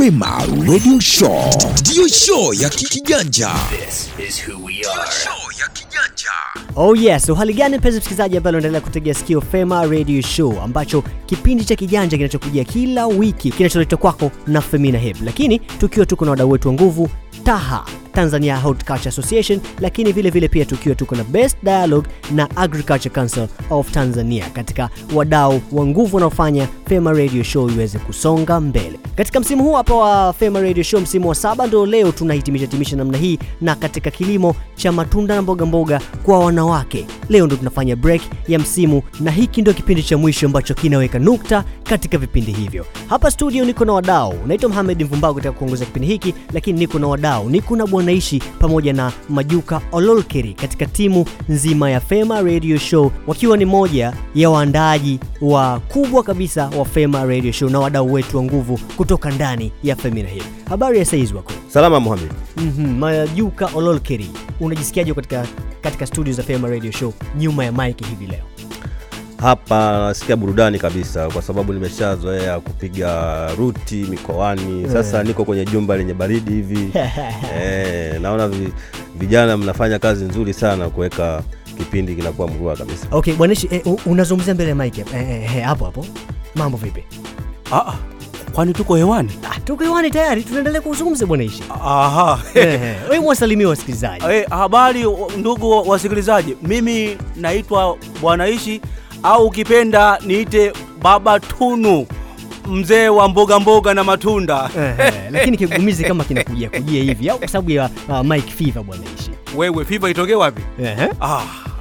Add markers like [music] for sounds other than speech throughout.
Fema Radio Show ndiyo show ya kikijanja. This is who we are. Show ya kijanja. Oh yes, uhali gani mpenzi msikilizaji ambaye unaendelea kutegea sikio Fema Radio Show ambacho kipindi cha kijanja kinachokujia kila wiki kinacholetwa kwako na Femina Hip, lakini tukiwa tuko na wadau wetu wa nguvu TAHA Tanzania Horticulture Association, lakini vile vile pia tukiwa tuko na Best Dialogue na Agriculture Council of Tanzania katika wadau wa nguvu wanaofanya Fema Radio Show iweze kusonga mbele. Katika msimu huu hapa wa Fema Radio Show, msimu wa saba, ndio leo tunahitimisha timisha namna hii, na katika kilimo cha matunda na mboga mboga kwa wanawake, leo ndio tunafanya break ya msimu, na hiki ndio kipindi cha mwisho ambacho kinaweka nukta katika vipindi hivyo. Hapa studio niko na wadau, naitwa Mohamed Mvumbago katika kuongoza kipindi hiki, lakini niko na wadau, niko na Bwanaishi pamoja na Majuka Ololkeri katika timu nzima ya Fema Radio Show, wakiwa ni moja ya waandaaji wa kubwa kabisa wa Fema Radio Show na wadau wetu wa nguvu kutoka ndani ya Femina Hill. Habari ya saizi wako? Salama Mohamed. Mhm, Majuka Ololkeri, unajisikiaje katika katika studio za Fema Radio Show nyuma ya mic hivi leo? Hapa nasikia burudani kabisa kwa sababu nimeshazoea kupiga ruti mikoani. Sasa niko kwenye jumba lenye baridi hivi [laughs] eh, naona vi, vijana mnafanya kazi nzuri sana kuweka kipindi kinakuwa mrua kabisa. Okay, Bwanishi, eh, unazungumzia mbele ya mic eh, eh, eh, hapo hapo. Mambo vipi? Ah, Ah, kwani tuko hewani? Ah, tuko hewani tayari, tunaendelea kuzungumza bwana Ishi. Aha. [laughs] Wewe mwasalimia wasikilizaji. Eh, habari ndugu wasikilizaji, mimi naitwa Bwana Ishi au ukipenda niite Baba Tunu, mzee wa mboga mboga na matunda. Lakini kigumizi kama kinakujia kujia hivi au kwa sababu ya uh, mic fever bwana Ishi. Wewe Fever itoke wapi? Ah,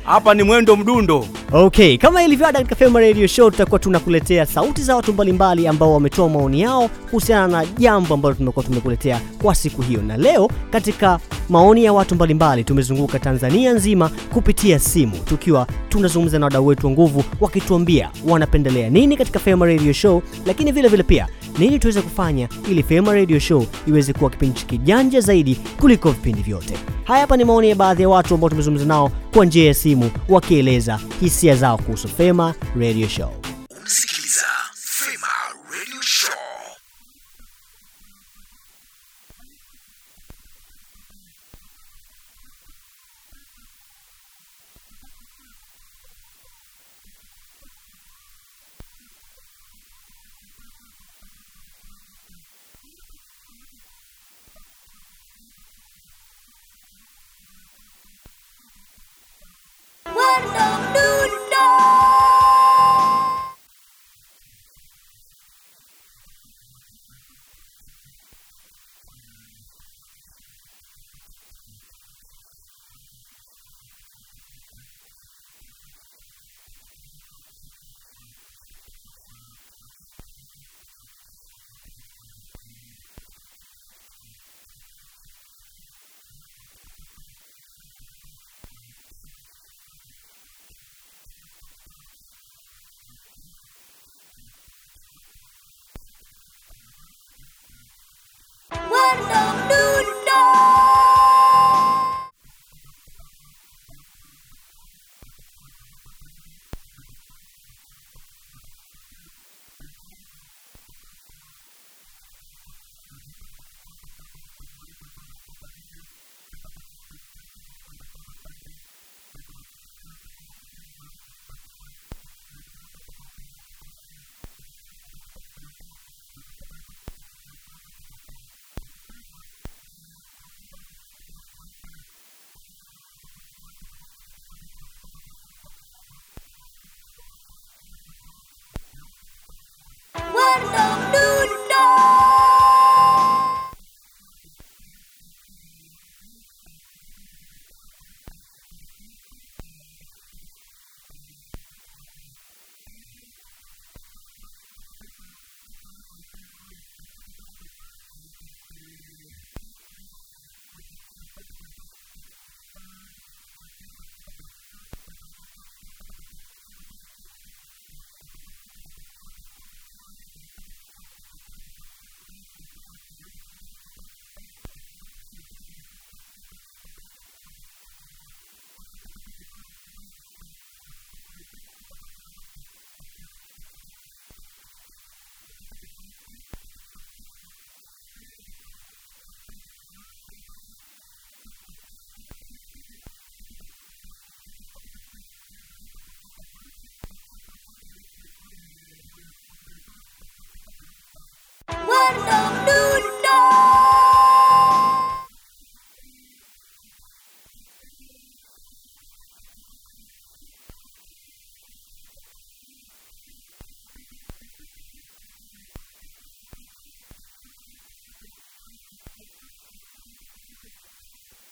hapa ni mwendo mdundo. Okay, kama ilivyo ada katika Fema Radio Show tutakuwa tunakuletea sauti za watu mbalimbali ambao wametoa maoni yao kuhusiana na jambo ambalo tumekuwa tumekuletea kwa siku hiyo, na leo katika maoni ya watu mbalimbali tumezunguka Tanzania nzima kupitia simu, tukiwa tunazungumza na wadau wetu wa nguvu wakituambia wanapendelea nini katika Fema Radio Show, lakini vile vile pia nini tuweze kufanya ili Fema Radio Show iweze kuwa kipindi kijanja zaidi kuliko vipindi vyote. Haya hapa ni maoni ya baadhi ya watu ambao tumezungumza nao kwa njia ya simu wakieleza hisia zao kuhusu Fema Radio Show.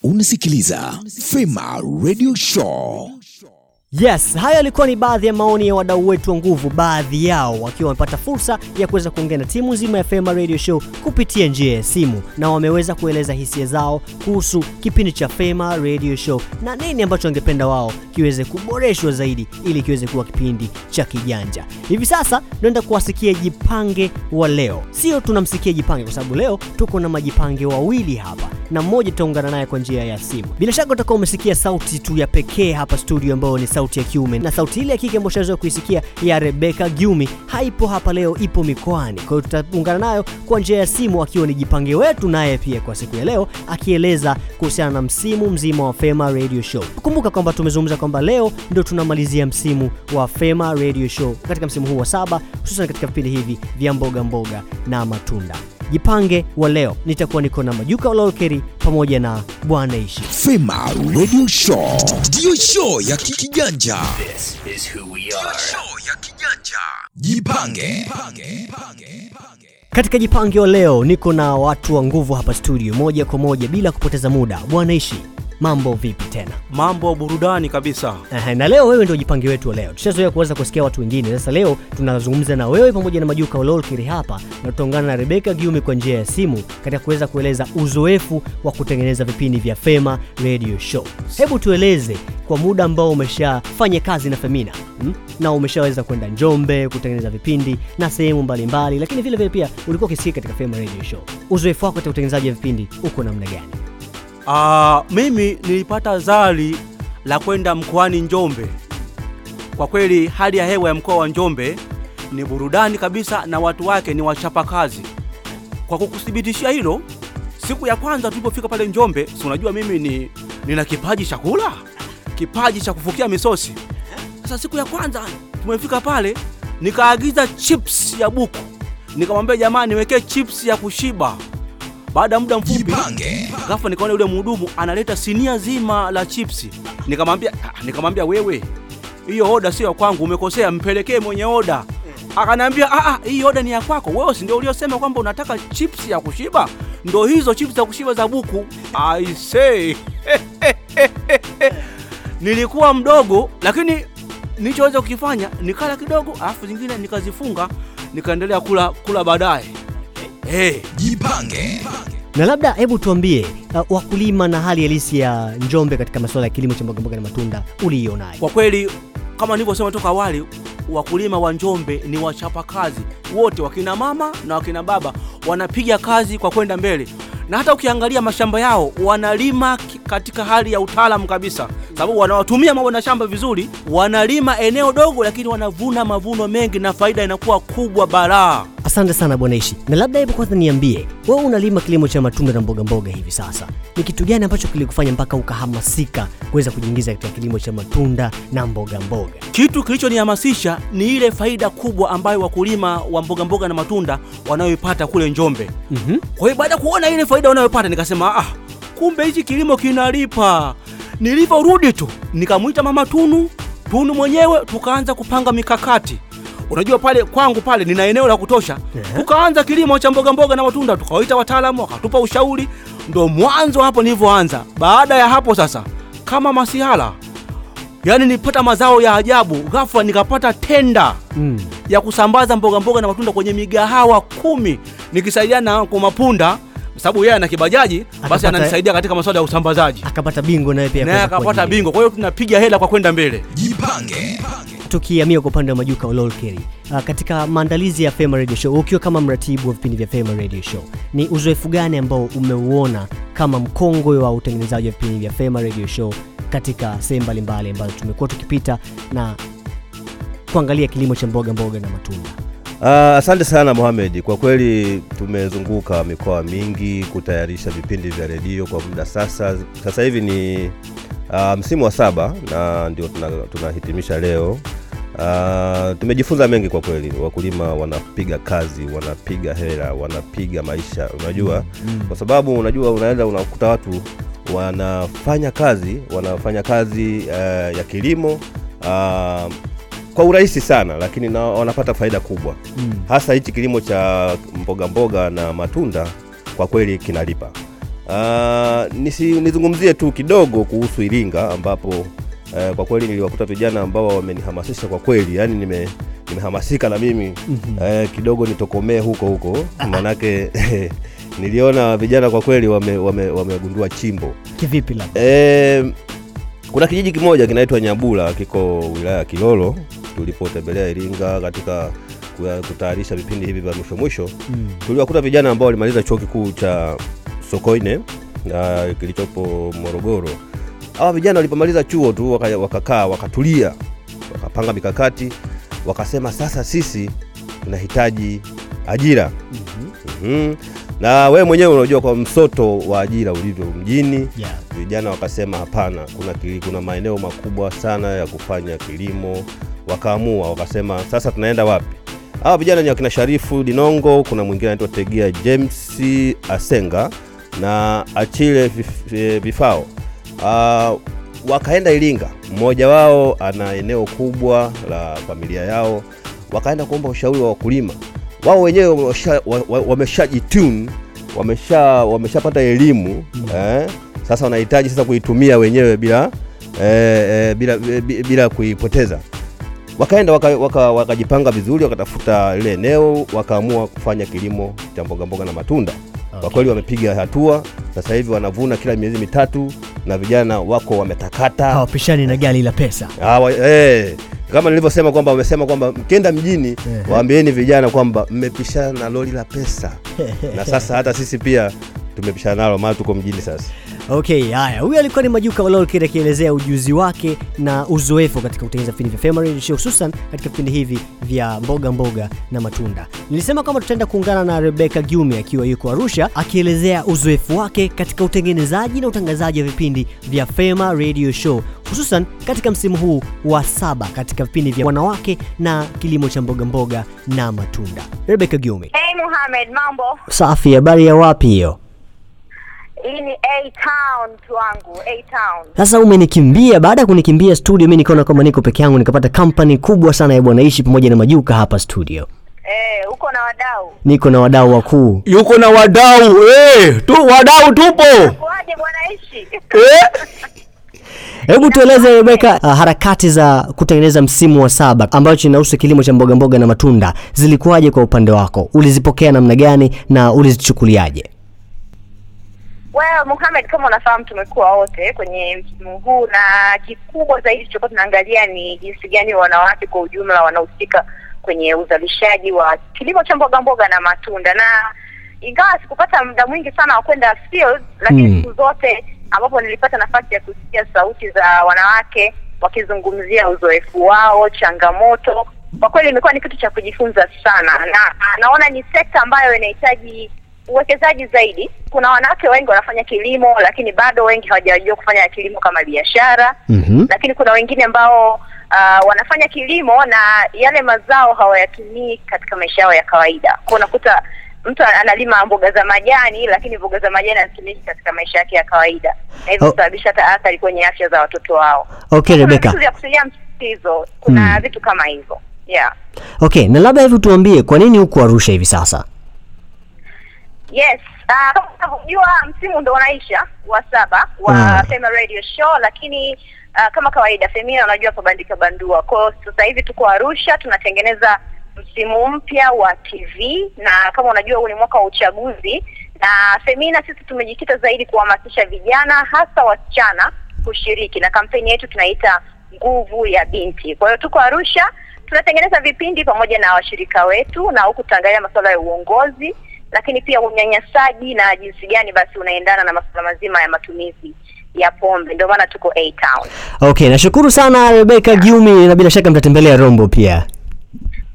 Unasikiliza Fema Radio Show. Yes, hayo yalikuwa ni baadhi ya maoni ya wadau wetu wa nguvu, baadhi yao wakiwa wamepata fursa ya kuweza kuongea na timu nzima ya Fema Radio Show kupitia njia ya simu, na wameweza kueleza hisia zao kuhusu kipindi cha Fema Radio Show na nini ambacho wangependa wao kiweze kuboreshwa zaidi ili kiweze kuwa kipindi cha kijanja. Hivi sasa tunaenda kuwasikia Jipange wa leo. Sio tunamsikia Jipange kwa sababu leo tuko na majipange wawili hapa na mmoja tutaungana naye kwa njia ya simu. Bila shaka utakuwa umesikia sauti tu ya pekee hapa studio, ambayo ni sauti ya kiume, na sauti ile ya kike ambayo tunaweza kuisikia ya Rebecca Gyumi haipo hapa leo, ipo mikoani. Kwa hiyo tutaungana nayo kwa njia ya simu, akiwa ni jipange wetu naye pia kwa siku ya leo, akieleza kuhusiana na msimu mzima wa Fema Radio Show. Kumbuka kwamba tumezungumza kwamba leo ndio tunamalizia msimu wa Fema Radio Show katika msimu huu wa saba, hususan katika vipindi hivi vya mboga mboga na matunda. Jipange wa leo nitakuwa niko na Majuka Ololkeri pamoja na Bwana Ishi. Fema Radio Show ndiyo show ya ki- kijanja. Jipange. Katika Jipange wa leo niko na watu wa nguvu hapa studio, moja kwa moja bila kupoteza muda. Bwana Ishi, mambo vipi tena? Mambo burudani kabisa. Aha, na leo wewe ndio jipange wetu leo. Tushazoea kuweza kusikia watu wengine, sasa leo tunazungumza na wewe pamoja na Majuka Ololkiri hapa, na tutaungana na Rebeka Giumi kwa njia ya simu katika kuweza kueleza uzoefu wa kutengeneza vipindi vya Fema Radio Show. Hebu tueleze kwa muda ambao umeshafanya kazi na Femina hmm? na umeshaweza kwenda Njombe kutengeneza vipindi na sehemu mbalimbali, lakini vile vile pia ulikuwa ukisikia katika Fema Radio Show. Uzoefu wako katika utengenezaji wa vipindi uko namna gani? Ah, mimi nilipata zali la kwenda mkoani Njombe. Kwa kweli hali ya hewa ya mkoa wa Njombe ni burudani kabisa na watu wake ni wachapakazi. Kwa kukuthibitishia hilo, siku ya kwanza tulipofika pale Njombe, si unajua mimi ni nina kipaji cha kula, kipaji cha kufukia misosi. Sasa siku ya kwanza tumefika pale, nikaagiza chips ya buku, nikamwambia jamani, niwekee chips ya kushiba. Baada ya muda mfupi ghafla nikaona yule mhudumu analeta sinia zima la chipsi. Nikamwambia ah, nikamwambia wewe, hiyo oda sio ya kwangu, umekosea, mpelekee mwenye oda. Akaniambia ah, ah, hii oda ni ya kwako wewe, si ndio uliosema kwamba unataka chips ya kushiba? Ndo hizo chips za kushiba za buku. I say [laughs] nilikuwa mdogo, lakini nilichoweza kukifanya nikala kidogo, alafu zingine nikazifunga, nikaendelea kula kula baadaye. Hey. Jipange. na labda hebu tuambie uh, wakulima na hali halisi ya Njombe katika masuala ya kilimo cha mbogamboga na matunda uliionaje? Kwa kweli kama nilivyosema toka awali, wakulima wa Njombe ni wachapakazi wote, wakina mama na wakina baba wanapiga kazi kwa kwenda mbele, na hata ukiangalia mashamba yao wanalima katika hali ya utaalamu kabisa, sababu wanawatumia mabwana shamba vizuri, wanalima eneo dogo, lakini wanavuna mavuno mengi na faida inakuwa kubwa balaa. Asante sana Bwana Ishi, na labda hebu kwanza niambie, wewe unalima kilimo cha matunda na mboga mboga hivi sasa, ni kitu gani ambacho kilikufanya mpaka ukahamasika kuweza kujiingiza katika kilimo cha matunda na mboga mboga? Kitu kilichonihamasisha ni ile faida kubwa ambayo wakulima wa mboga mboga na matunda wanayoipata kule Njombe. mm -hmm. Kwa hiyo baada ya kuona ile faida wanayopata nikasema ah, kumbe hichi kilimo kinalipa. Nilivyorudi tu nikamwita mama Tunu, Tunu mwenyewe tukaanza kupanga mikakati. Unajua pale kwangu pale nina eneo la kutosha. yeah. Tukaanza kilimo cha mboga mboga na matunda, tukawaita wataalamu wakatupa ushauri. Ndo mwanzo hapo nilivyoanza. Baada ya hapo sasa kama masihala yaani nipata mazao ya ajabu. Ghafla nikapata tenda Mm. ya kusambaza mboga mboga na matunda kwenye migahawa kumi nikisaidiana na kwa Mapunda sababu yeye ana kibajaji basi ananisaidia katika masuala ya usambazaji Akapata bingo naye pia naye akapata bingo. Kwa hiyo tunapiga hela kwa kwenda mbele. Jipange. Tukihamia kwa upande wa Majuka Ololkeri, uh, katika maandalizi ya Fema Radio Show, ukiwa kama mratibu wa vipindi vya Fema Radio Show, ni uzoefu gani ambao umeuona kama mkongwe wa utengenezaji wa vipindi vya Fema Radio Show katika sehemu mbalimbali ambazo tumekuwa tukipita na kuangalia kilimo cha mboga mboga na matunda? Ah, asante sana Mohamed. Kwa kweli tumezunguka mikoa mingi kutayarisha vipindi vya redio kwa muda sasa. Sasa hivi ni uh, msimu wa saba na ndio tunahitimisha tuna- leo. Uh, tumejifunza mengi kwa kweli. Wakulima wanapiga kazi, wanapiga hela, wanapiga maisha, unajua kwa sababu unajua unaenda unakuta watu wanafanya kazi wanafanya kazi uh, ya kilimo ah, kwa urahisi sana, lakini na wanapata faida kubwa Mm. hasa hichi kilimo cha mboga mboga na matunda kwa kweli kinalipa. Uh, nisi, nizungumzie tu kidogo kuhusu Iringa ambapo uh, kwa kweli niliwakuta vijana ambao wamenihamasisha kwa kweli, yani nime nimehamasika na mimi mm -hmm. uh, kidogo nitokomee huko huko, manake [laughs] niliona vijana kwa kweli wamegundua wame- wame- chimbo Kivipi labda? E, kuna kijiji kimoja kinaitwa Nyabula kiko wilaya ya Kilolo. Tulipotembelea Iringa katika kutayarisha vipindi hivi vya mwisho mwisho, Mm. tuliwakuta vijana ambao walimaliza chuo kikuu cha Sokoine na kilichopo Morogoro. Hawa vijana walipomaliza chuo tu waka- wakakaa wakatulia, wakapanga mikakati, wakasema sasa sisi tunahitaji ajira. mm -hmm. Mm -hmm. Na wewe mwenyewe unajua kwa msoto wa ajira ulivyo mjini Yeah. vijana wakasema hapana, kuna, kuna maeneo makubwa sana ya kufanya kilimo. Wakaamua wakasema sasa tunaenda wapi? Hawa vijana ni wakina Sharifu Dinongo, kuna mwingine anaitwa Tegia James Asenga na Achile eh, Vifao. Uh, wakaenda Iringa, mmoja wao ana eneo kubwa la familia yao, wakaenda kuomba ushauri wa wakulima. Wao wenyewe wamesha wa- wa- wameshajitune wamesha wameshapata elimu eh, sasa wanahitaji sasa kuitumia wenyewe bila eh, eh, bila, bila, bila kuipoteza wakaenda wakajipanga waka, waka vizuri wakatafuta lile eneo wakaamua kufanya kilimo cha mbogamboga mboga na matunda okay. kwa kweli wamepiga hatua sasa hivi wanavuna kila miezi mitatu na vijana wako wametakata Hawapishani na gari la pesa. Hawa, eh, kama nilivyosema kwamba wamesema kwamba mkienda mjini Ehe. waambieni vijana kwamba mmepishana na lori la pesa [laughs] na sasa hata sisi pia tumepishana nalo maana tuko mjini sasa Okay, haya, huyu alikuwa ni Majuka Walolkid akielezea ujuzi wake na uzoefu katika kutengeneza vipindi vya Fema Radio Show, hususan katika vipindi hivi vya mboga mboga na matunda. Nilisema kwamba tutaenda kuungana na Rebecca Gyumi akiwa yuko Arusha akielezea uzoefu wake katika utengenezaji na utangazaji wa vipindi vya Fema Radio Show, hususan katika msimu huu wa saba katika vipindi vya wanawake na kilimo cha mboga mboga na matunda. Rebecca Gyumi. Hey Muhammad, mambo? Safi, habari ya wapi hiyo? Hii ni A Town tu wangu, A Town. Sasa umenikimbia. Baada ya kunikimbia studio, mimi nikaona kwamba niko peke yangu, nikapata company kubwa sana ya Bwana Ishi pamoja na Majuka hapa studio. Eh, uko na wadau. Niko na wadau wakuu. yuko na wadau eh, tu wadau tupo Kwaje bwana ishi? eh? [laughs] Hebu tueleze Rebeka, uh, harakati za kutengeneza msimu wa saba ambacho inahusu kilimo cha mboga mboga na matunda zilikuwaje kwa upande wako? Ulizipokea namna gani na ulizichukuliaje? Well, Mohamed, kama unafahamu tumekuwa wote kwenye msimu huu na kikubwa zaidi tulichokuwa tunaangalia ni jinsi gani wanawake kwa ujumla wanahusika kwenye uzalishaji wa kilimo cha mboga mboga na matunda na ingawa sikupata muda mwingi sana wa kwenda field lakini Mm. hmm, zote ambapo nilipata nafasi ya kusikia sauti za wanawake wakizungumzia uzoefu wao changamoto kwa kweli imekuwa ni kitu cha kujifunza sana na naona ni sekta ambayo inahitaji uwekezaji zaidi kuna wanawake wengi wanafanya kilimo lakini bado wengi hawajajua kufanya kilimo kama biashara mm -hmm. lakini kuna wengine ambao uh, wanafanya kilimo na yale mazao hawayatumii katika maisha yao ya kawaida kwa unakuta mtu analima mboga za majani lakini mboga za majani hazitumiki katika maisha yake ya kawaida na hivyo Oh. kusababisha hata athari kwenye afya za watoto wao Okay, Rebecca. vitu vya kutilia msisitizo kuna Hmm. vitu kama hivyo yeah Okay, na labda hivi tuambie kwa nini huko Arusha hivi sasa? Yes, uh, kama unavyojua msimu ndo unaisha wa saba wa Mm. Fema Radio Show, lakini uh, kama kawaida Femina unajua pabandika bandua. Kwa hiyo sasa hivi tuko Arusha tunatengeneza msimu mpya wa TV na kama unajua huu ni mwaka wa uchaguzi na Femina sisi tumejikita zaidi kuhamasisha vijana hasa wasichana kushiriki na kampeni yetu tunaita nguvu ya binti. Kwa hiyo tuko Arusha tunatengeneza vipindi pamoja na washirika wetu na huku tutaangalia masuala ya uongozi lakini pia unyanyasaji na jinsi gani basi unaendana na masuala mazima ya matumizi ya pombe ndio maana tuko A Town. Okay, nashukuru sana Rebecca Gyumi na bila shaka mtatembelea Rombo pia.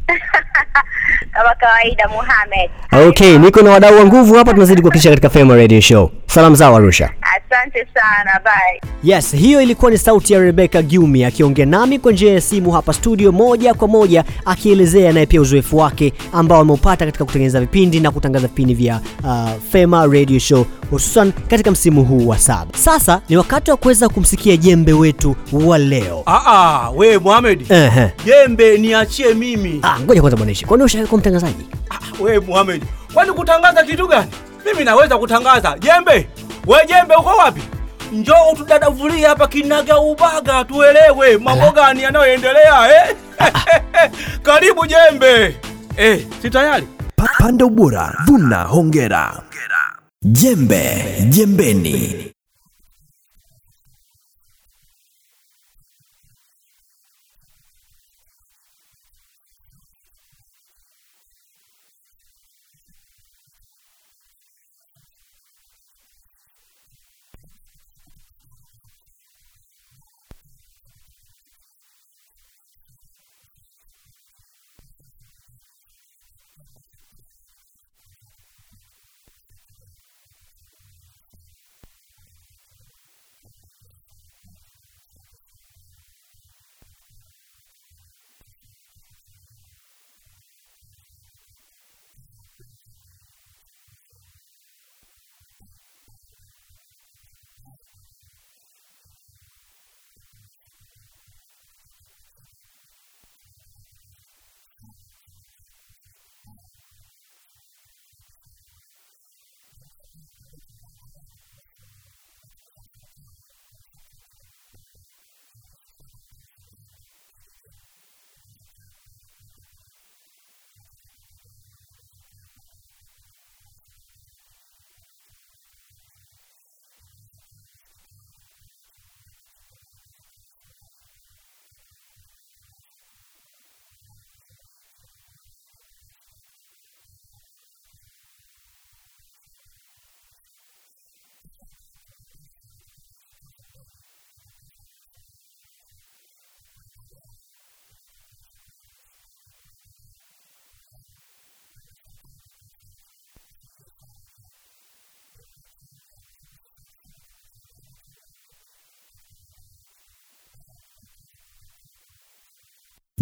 [laughs] [laughs] Kama kawaida Mohamed. Okay, niko na wadau wa nguvu hapa, tunazidi [laughs] kuhakikisha katika Fema Radio Show. Salamu zao Arusha. Asante sana, bye. Yes, hiyo ilikuwa ni sauti ya Rebecca Gyumi akiongea nami kwa njia ya simu hapa studio moja kwa moja, akielezea naye pia uzoefu wake ambao ameupata katika kutengeneza vipindi na kutangaza vipindi vya uh, Fema Radio Show hususan katika msimu huu wa saba. Sasa ni wakati wa kuweza kumsikia jembe wetu wa leo. Ah ah, we Mohamed -huh. jembe niachie mimi Ah, ngoja kwanza bwana Ishi. Kwani ushawahi kuwa mtangazaji? Ah, wewe Mohamed kwani kutangaza kitu gani mimi naweza kutangaza jembe We jembe uko wapi? Njoo utudadavulie hapa kinaga ubaga tuelewe mambo gani yanayoendelea eh? [laughs] Karibu jembe. Eh, si tayari? Pa- Panda ubora, vuna hongera. Jembe jembeni.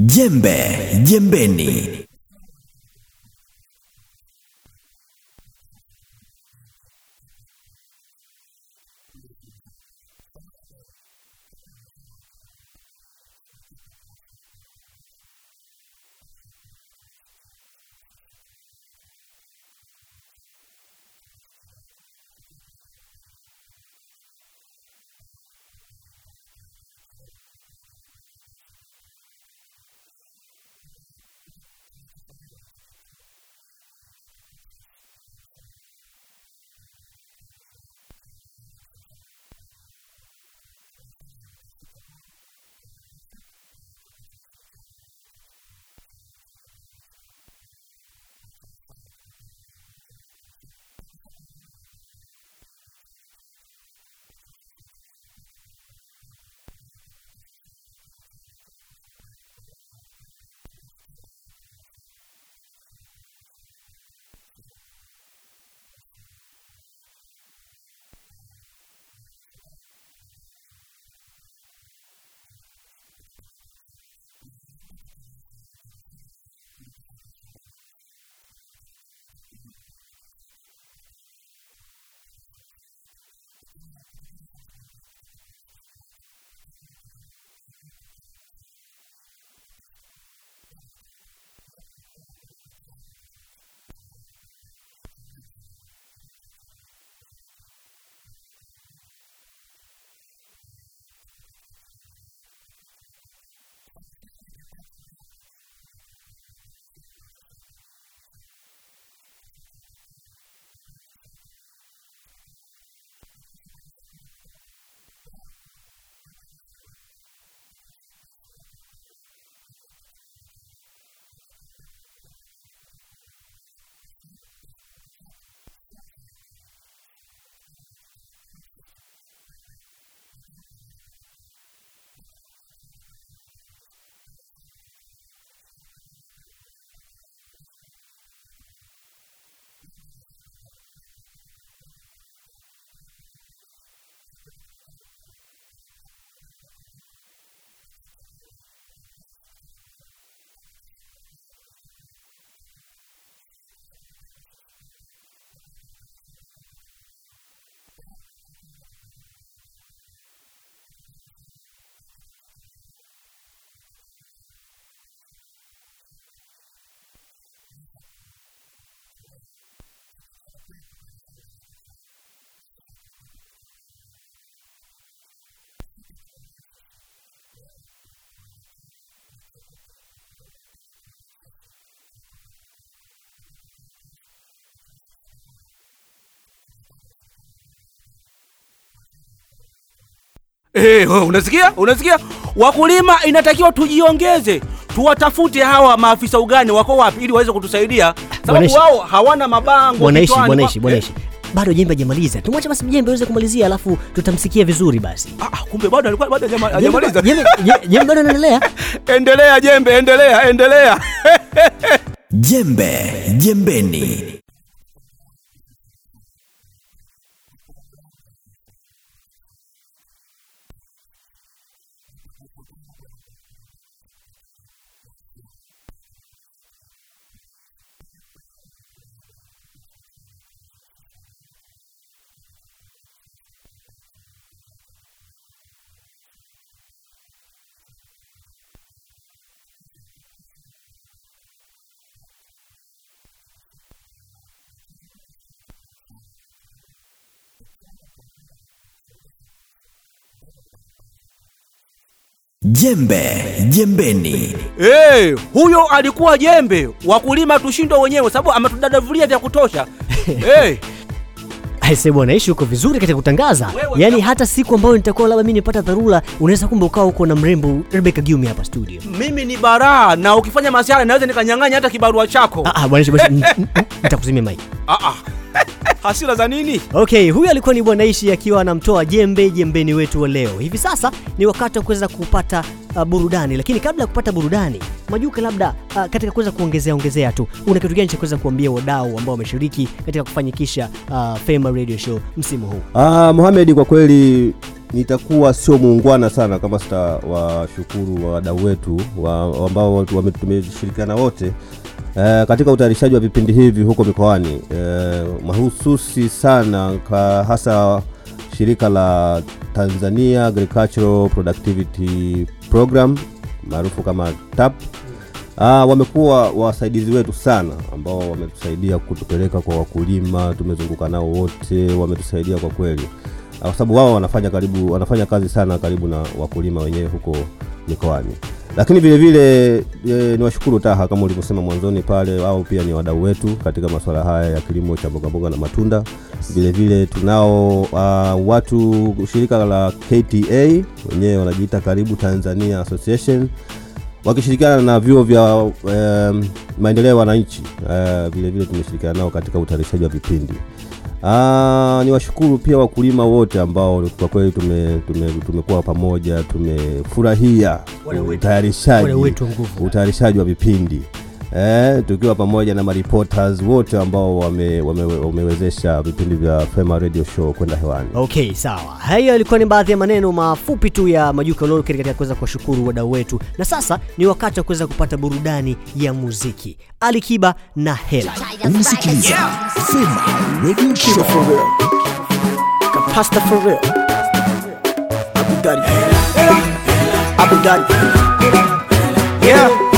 Jembe jembeni. Eh, wewe unasikia? Unasikia? Wakulima inatakiwa tujiongeze, tuwatafute hawa maafisa ugani wako wapi, ili waweze kutusaidia, sababu wao hawana mabango Bwanaishi, kichwani. bwanaishi, Bado jembe hajamaliza. Tumwache basi jembe aweze kumalizia alafu tutamsikia vizuri basi. Ah, ah, kumbe bado alikuwa bado hajamaliza. jembe- jembe [laughs] bado anaendelea. Endelea jembe, endelea, endelea. [laughs] Jembe jembeni. Jembe jembeni. Eh, huyo alikuwa jembe. Wakulima tushindwe wenyewe sababu ametudadavulia vya kutosha. [laughs] Eh, Aise bwana, ishi uko vizuri katika kutangaza. Wewe Yaani hata siku ambayo nitakuwa labda mimi nipata dharura, unaweza kumbe ukawa huko na mrembo Rebecca Gyumi hapa studio. mimi ni baraa na ukifanya masiara naweza nikanyang'anya hata kibarua chako. Ah ah, bwana [laughs] nitakuzimia mic. Ah, ah. Hasira za nini? Okay, huyu alikuwa ni Bwana Ishi akiwa anamtoa jembe jembeni wetu wa leo. Hivi sasa ni wakati wa kuweza kupata uh, burudani, lakini kabla ya kupata burudani, Majuka, labda uh, katika kuweza kuongezea ongezea tu, una kitu gani cha kuweza kuambia wadau ambao wameshiriki katika kufanyikisha uh, Fema Radio Show msimu huu? Ah, Mohamed, kwa kweli nitakuwa sio muungwana sana kama sitawashukuru wadau wetu wa, ambao wa, tumeshirikiana wote eh, katika utayarishaji wa vipindi hivi huko mikoani e, mahususi sana ka, hasa shirika la Tanzania Agricultural Productivity Program maarufu kama TAP. Ah, wamekuwa wasaidizi wetu sana ambao wametusaidia kutupeleka kwa wakulima, tumezunguka nao wote, wametusaidia kwa kweli, Ah, kwa sababu wao wanafanya karibu wanafanya kazi sana karibu na wakulima wenyewe huko mikoani. Lakini vilevile vile e, niwashukuru TAHA kama ulivyosema mwanzoni pale, au pia ni wadau wetu katika masuala haya ya kilimo cha mbogamboga na matunda. Vilevile vile tunao uh, watu shirika la KTA wenyewe wanajiita Karibu Tanzania Association wakishirikiana na vyuo vya um, maendeleo ya wananchi uh, vile vile tumeshirikiana nao katika utayarishaji wa vipindi. Uh, ni washukuru pia wakulima wote ambao kwa kweli tumekuwa tume, tume, pamoja, tumefurahia utayarishaji wa vipindi eh, tukiwa pamoja na mareporters wote ambao wame, wame, wamewezesha vipindi vya Fema Radio Show kwenda hewani. Okay, sawa. Hayo yalikuwa ni baadhi ya maneno mafupi tu ya Majuka Lolkeri katika kuweza kuwashukuru wadau wetu, na sasa ni wakati wa kuweza kupata burudani ya muziki. Ali Kiba na Hela. Unasikiliza Fema Radio Show. Pasta for real. Abu Dhabi. Abu Dhabi. Yeah.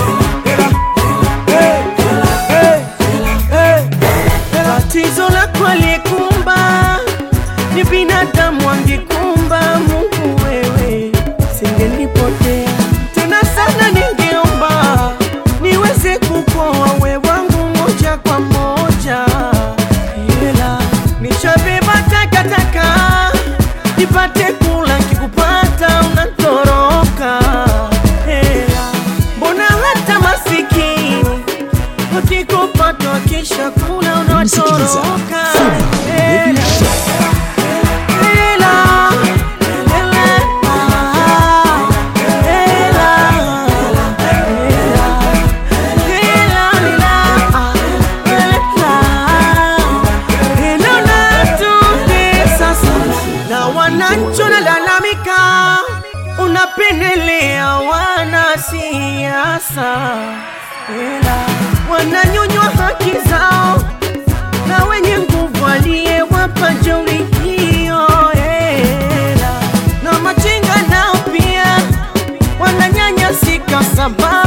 Wananchi wanalalamika, unapendelea wanasiasa, wananyonywa haki zao na wenye nguvu aliyewapa jeuri hiyo, hela, na machinga nao pia wananyanyasika sababu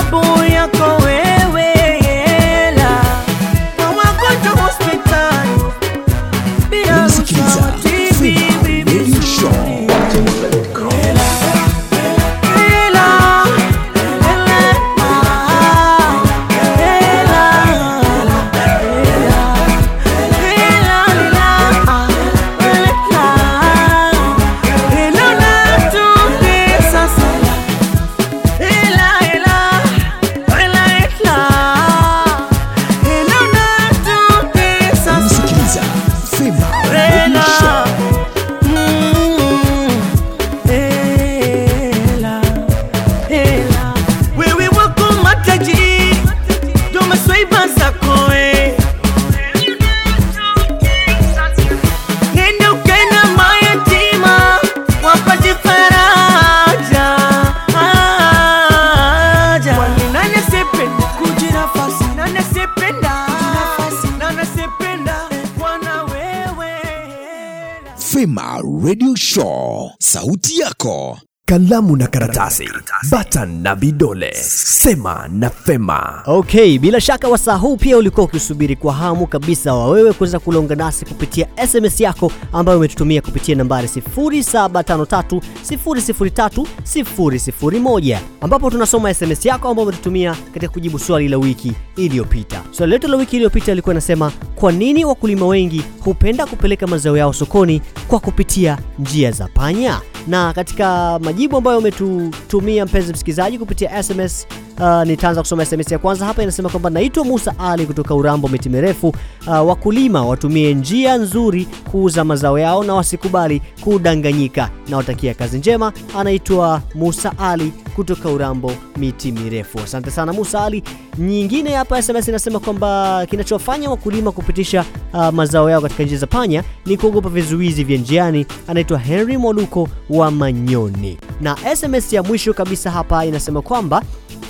Kalamu na karatasi, batan na vidole, sema na Fema. Okay, bila shaka wasaa huu pia ulikuwa ukisubiri kwa hamu kabisa wawewe kuweza kulonga nasi kupitia SMS yako ambayo umetutumia kupitia nambari 0753003001 ambapo tunasoma SMS yako ambayo umetutumia katika kujibu swali la wiki iliyopita. Swali letu la wiki iliyopita ilikuwa inasema kwa nini wakulima wengi hupenda kupeleka mazao yao sokoni kwa kupitia njia za panya? na katika majibu ambayo umetutumia mpenzi msikilizaji kupitia sms uh, nitaanza kusoma sms ya kwanza. Hapa inasema kwamba naitwa musa ali kutoka urambo miti mirefu. Uh, wakulima watumie njia nzuri kuuza mazao yao na wasikubali kudanganyika. Nawatakia kazi njema. Anaitwa musa ali kutoka urambo miti mirefu. Asante sana musa ali. Nyingine hapa sms inasema kwamba kinachofanya wakulima kupitisha uh, mazao yao katika njia za panya ni kuogopa vizuizi vya njiani. Anaitwa henry mwaluko wa manyoni na sms ya mwisho kabisa hapa inasema kwamba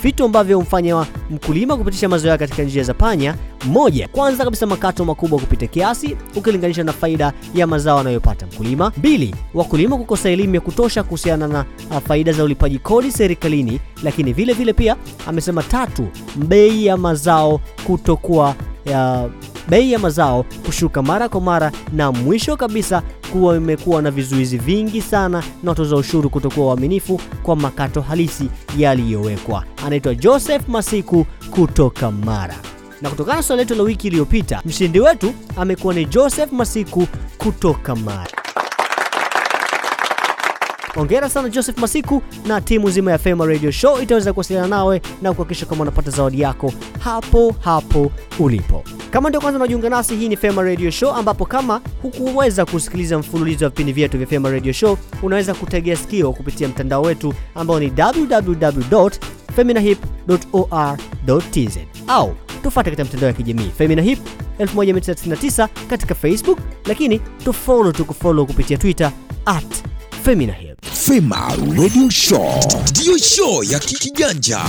vitu ambavyo humfanya mkulima kupitisha mazao yake katika njia za panya. Moja kwanza kabisa makato makubwa kupita kiasi ukilinganisha na faida ya mazao anayopata mkulima. Mbili wakulima kukosa elimu ya kutosha kuhusiana na uh, faida za ulipaji kodi serikalini. Lakini vile vile pia amesema tatu bei ya mazao kutokuwa ya bei ya mazao kushuka mara kwa mara na mwisho kabisa kuwa imekuwa na vizuizi vingi sana na watoza ushuru kutokuwa waaminifu kwa makato halisi yaliyowekwa. Anaitwa joseph masiku kutoka mara. Na kutokana na swali letu la wiki iliyopita mshindi wetu amekuwa ni joseph masiku kutoka mara. Ongera sana Joseph Masiku na timu nzima ya Fema Radio Show itaweza kuwasiliana nawe na kuhakikisha kama unapata zawadi yako hapo hapo ulipo. Kama ndio kwanza unajiunga nasi, hii ni Fema Radio Show, ambapo kama hukuweza kusikiliza mfululizo wa vipindi vyetu vya Fema Radio Show, unaweza kutegea sikio kupitia mtandao wetu ambao ni www.feminahip.or.tz au tufuate katika mtandao ya kijamii Feminahip 1999 katika Facebook, lakini tufollow tukufollow kupitia Twitter at Feminahip. Fema Radio Show ndiyo show ya kikiganja.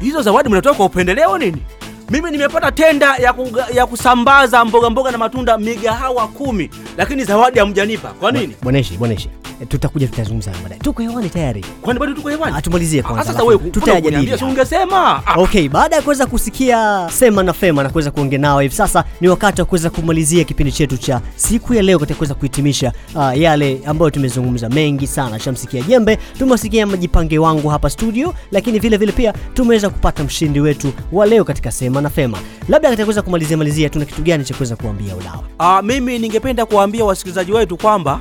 Hizo zawadi mnatoa kwa upendeleo nini? Mimi nimepata tenda ya, kuga, ya kusambaza mboga mboga na matunda migahawa kumi lakini zawadi hamjanipa. Kwa nini? Bwaneshi, e, tutakuja tutazungumza baadaye. Tuko hewani tayari. kwani bado tuko hewani Atumalizie Ah, kwanza, sasa wewe tutajadili. ungesema Ah, Okay, baada ya kuweza kusikia sema na fema na kuweza kuongea nao hivi sasa, ni wakati wa kuweza kumalizia kipindi chetu cha siku ya leo katika kuweza kuhitimisha uh, yale ambayo tumezungumza mengi sana. Shamsikia Jembe, tumewasikia Majipange wangu hapa studio, lakini vile vile pia tumeweza kupata mshindi wetu wa leo katika sema na fema. Labda katika kuweza kumalizia malizia, tuna kitu gani cha kuweza kuambia ulao? Ah, mimi ningependa kuwaambia wasikilizaji wetu kwamba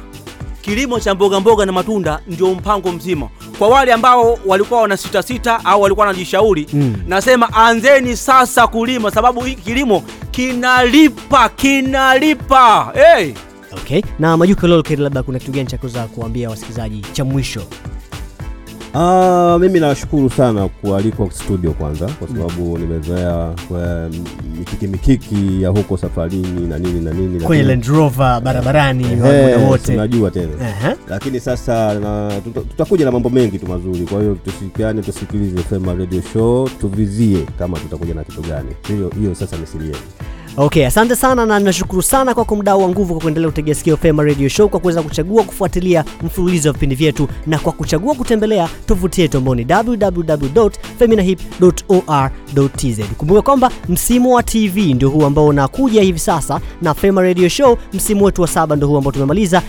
kilimo cha mboga mboga na matunda ndio mpango mzima. Kwa wale ambao walikuwa wana sita sita au walikuwa wanajishauri Mm. nasema anzeni sasa kulima, sababu hiki kilimo kinalipa, kinalipa. Hey! Okay, na Majuka Lolked, labda kuna kitu gani cha kuweza kuambia wasikilizaji cha mwisho? Ah, mimi nashukuru sana kualikwa studio kwanza, kwa sababu nimezoea mikiki mikiki ya huko safarini na nini na nini Kwenye Land Rover barabarani Ehe, muda wote. najua tena uh -huh. lakini sasa na, tutakuja na mambo mengi tu mazuri. Kwa hiyo tusikiane, tusikilize Fema Radio Show, tuvizie kama tutakuja na kitu gani. Hiyo hiyo sasa ni siri yetu. Okay, asante sana na nashukuru sana kwako mdau wa nguvu kwa kuendelea kutegea sikio Fema Radio Show kwa kuweza kuchagua kufuatilia mfululizo wa vipindi vyetu na kwa kuchagua kutembelea tovuti yetu ambao ni www.feminahip.or.tz. Kumbuka kwamba msimu wa TV ndio huu ambao unakuja hivi sasa na Fema Radio Show msimu wetu wa saba ndio huu ambao tumemaliza.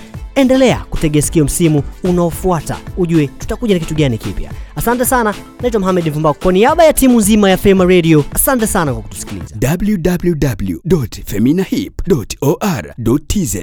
Endelea kutegea sikio msimu unaofuata ujue tutakuja na kitu gani kipya. Asante sana, naitwa Mohamed Mvumbaku kwa niaba ya timu nzima ya Fema Radio. Asante sana kwa kutusikiliza. www.feminahip.or.tz